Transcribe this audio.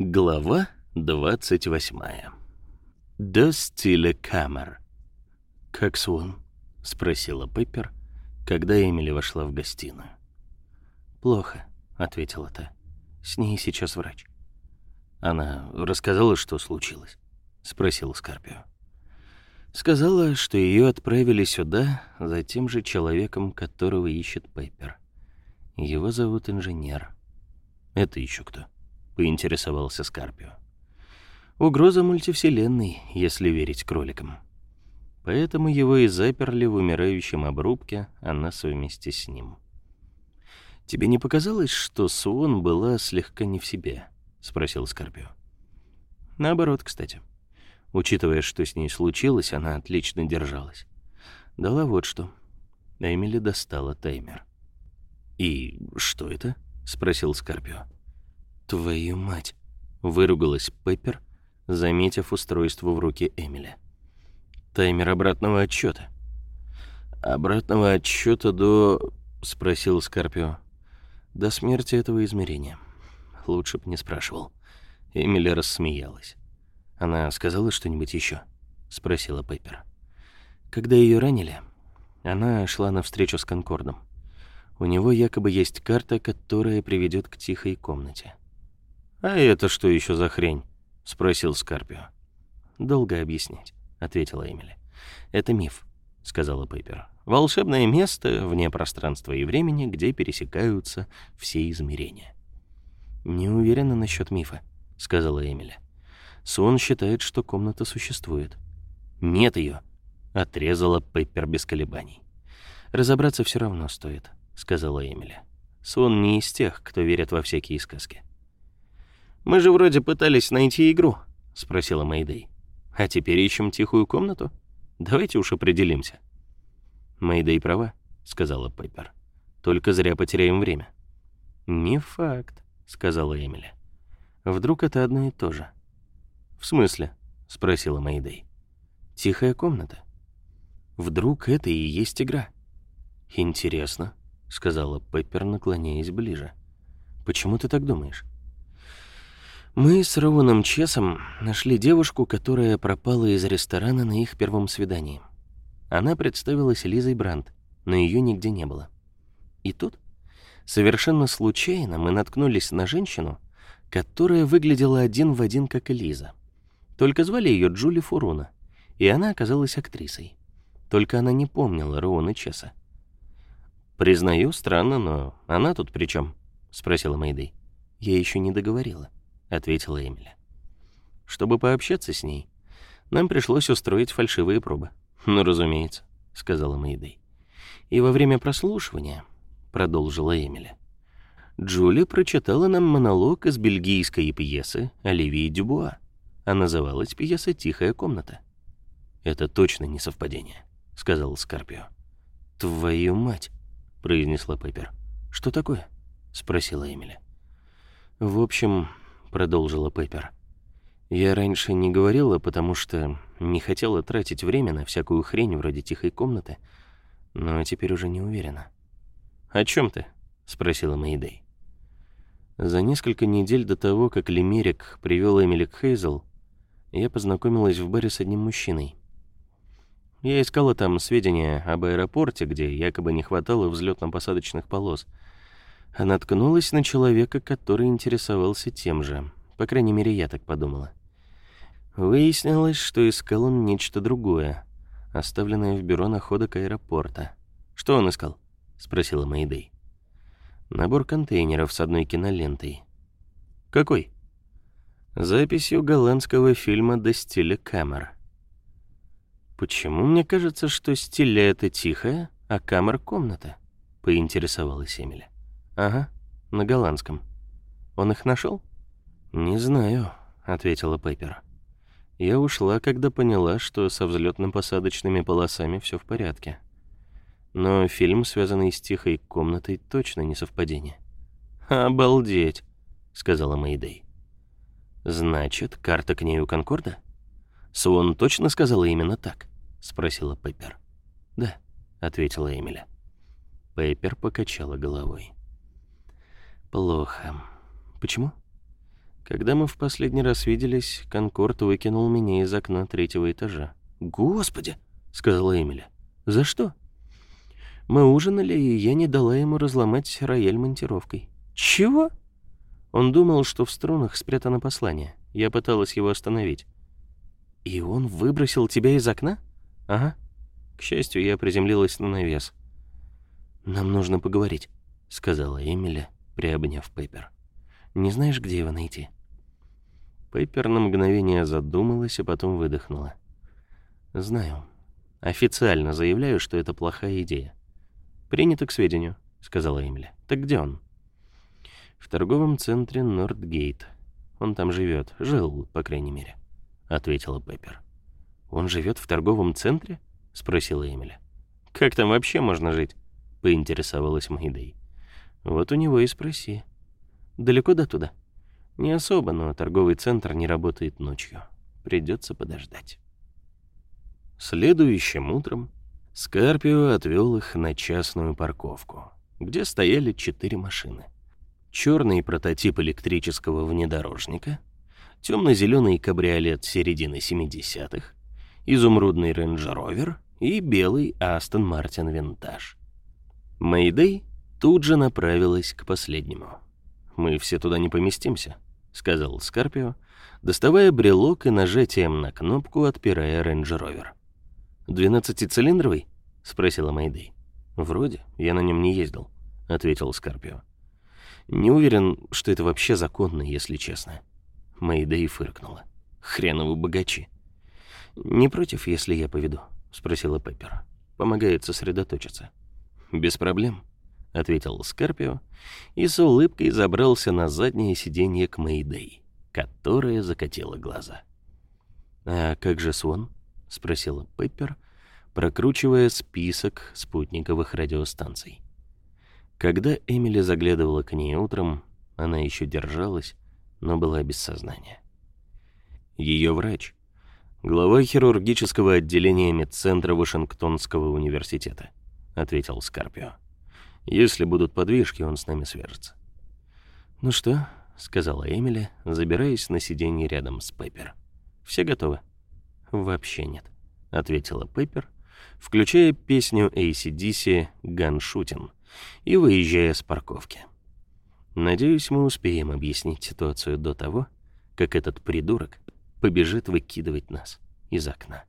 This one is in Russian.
Глава 28. До стиля камер. «Как сон?» — спросила Пеппер, когда Эмили вошла в гостиную. «Плохо», — ответила та. «С ней сейчас врач». «Она рассказала, что случилось?» — спросил Скорпио. Сказала, что ее отправили сюда за тем же человеком, которого ищет Пеппер. Его зовут Инженер. «Это еще кто?» Поинтересовался Скарпио. Угроза мультивселенной, если верить кроликам. Поэтому его и заперли в умирающем обрубке, а нас вместе с ним. «Тебе не показалось, что Суон была слегка не в себе?» — спросил Скорпио. «Наоборот, кстати. Учитывая, что с ней случилось, она отлично держалась. Дала вот что». Эмили достала таймер. «И что это?» — спросил Скорпио. «Твою мать!» — выругалась Пеппер, заметив устройство в руке Эмили. «Таймер обратного отсчета. «Обратного отсчета до...» — спросил Скорпио. «До смерти этого измерения. Лучше бы не спрашивал». Эмили рассмеялась. «Она сказала что-нибудь еще? спросила Пеппер. Когда ее ранили, она шла навстречу с Конкордом. У него якобы есть карта, которая приведет к тихой комнате. «А это что еще за хрень?» — спросил Скарпио. «Долго объяснять», — ответила Эмили. «Это миф», — сказала Пейпер. «Волшебное место вне пространства и времени, где пересекаются все измерения». «Не уверена насчет мифа», — сказала Эмили. «Сон считает, что комната существует». «Нет ее», — отрезала Пейпер без колебаний. «Разобраться все равно стоит», — сказала Эмили. «Сон не из тех, кто верит во всякие сказки. Мы же вроде пытались найти игру, спросила Мэйдэй. А теперь ищем тихую комнату? Давайте уж определимся. Мэйдэй права, сказала Пеппер. Только зря потеряем время. Не факт, сказала Эмили. Вдруг это одно и то же. В смысле? спросила Мэйдэй. Тихая комната. Вдруг это и есть игра? Интересно, сказала Пеппер, наклоняясь ближе. Почему ты так думаешь? Мы с Роуном Чесом нашли девушку, которая пропала из ресторана на их первом свидании. Она представилась Лизой Брандт, но ее нигде не было. И тут, совершенно случайно, мы наткнулись на женщину, которая выглядела один в один, как Лиза. Только звали ее Джули Фуруна, и она оказалась актрисой. Только она не помнила Роуна Чеса. «Признаю, странно, но она тут при чем? спросила Мэйдэй. Я еще не договорила. — ответила Эмили. «Чтобы пообщаться с ней, нам пришлось устроить фальшивые пробы». «Ну, разумеется», — сказала Мэйдэй. «И во время прослушивания», — продолжила Эмили, Джули прочитала нам монолог из бельгийской пьесы Оливии Дюбуа, а называлась пьеса «Тихая комната». «Это точно не совпадение», — сказал Скорпио. «Твою мать», — произнесла Пеппер. «Что такое?» — спросила Эмили. «В общем, продолжила Пеппер. Я раньше не говорила, потому что не хотела тратить время на всякую хрень вроде тихой комнаты, но теперь уже не уверена. О чем ты? спросила Мэйдэй. За несколько недель до того, как Лемерик привел Эмили к Хейзел, я познакомилась в баре с одним мужчиной. Я искала там сведения об аэропорте, где якобы не хватало взлетно-посадочных полос — а наткнулась на человека, который интересовался тем же. По крайней мере, я так подумала. Выяснилось, что искал он нечто другое, оставленное в бюро находок аэропорта. «Что он искал?» — спросила Мэйдэй. «Набор контейнеров с одной кинолентой». «Какой?» «Записью голландского фильма «До стиля камер». «Почему мне кажется, что стиля — это тихая, а камер — комната?» — поинтересовалась Эмили. Ага, на голландском. Он их нашел? Не знаю, ответила Пеппер. Я ушла, когда поняла, что со взлетно-посадочными полосами все в порядке. Но фильм, связанный с тихой комнатой, точно не совпадение. Обалдеть, сказала Мэйдэй. Значит, карта к ней у Конкорда? Суон точно сказала именно так? спросила Пеппер. Да, ответила Эмили. Пеппер покачала головой. Плохо. Почему? Когда мы в последний раз виделись, Конкорд выкинул меня из окна третьего этажа. «Господи!» — сказала Эмили. «За что?» Мы ужинали, и я не дала ему разломать рояль монтировкой. «Чего?» Он думал, что в струнах спрятано послание. Я пыталась его остановить. «И он выбросил тебя из окна?» «Ага». К счастью, я приземлилась на навес. «Нам нужно поговорить», — сказала Эмили, приобняв Пеппер. «Не знаешь, где его найти?» Пеппер на мгновение задумалась, а потом выдохнула. «Знаю. Официально заявляю, что это плохая идея». «Принято к сведению», — сказала Эмили. «Так где он?» «В торговом центре Нордгейт. Он там живет. Жил, по крайней мере», — ответила Пеппер. «Он живет в торговом центре?» — спросила Эмили. «Как там вообще можно жить?» — поинтересовалась Мэйдэй. «Вот у него и спроси. Далеко до туда?» Не особо, но торговый центр не работает ночью. Придется подождать. Следующим утром Скарпио отвел их на частную парковку, где стояли четыре машины. Черный прототип электрического внедорожника, темно-зеленый кабриолет середины 70-х, изумрудный рейндж-ровер и белый Aston Martin Vantage. Мэйдэй тут же направилась к последнему. «Мы все туда не поместимся», сказал Скарпио, доставая брелок и нажатием на кнопку отпирая рейндж-ровер. «Двенадцатицилиндровый?» — спросила Майдей. «Вроде, я на нем не ездил», — ответил Скарпио. «Не уверен, что это вообще законно, если честно». Майдей фыркнула. «Хреновы богачи». «Не против, если я поведу?» — спросила Пеппер. «Помогает сосредоточиться». «Без проблем», — ответил Скорпио и с улыбкой забрался на заднее сиденье к Мэйдэй, которая закатила глаза. «А как же Свон?» — спросила Пеппер, прокручивая список спутниковых радиостанций. Когда Эмили заглядывала к ней утром, она еще держалась, но была без сознания. Ее врач, глава хирургического отделения медцентра Вашингтонского университета, ответил Скорпио. Если будут подвижки, он с нами свяжется. «Ну что?» — сказала Эмили, забираясь на сиденье рядом с Пеппер. «Все готовы?» «Вообще нет», — ответила Пеппер, включая песню ACDC «Ганшутин» и выезжая с парковки. «Надеюсь, мы успеем объяснить ситуацию до того, как этот придурок побежит выкидывать нас из окна».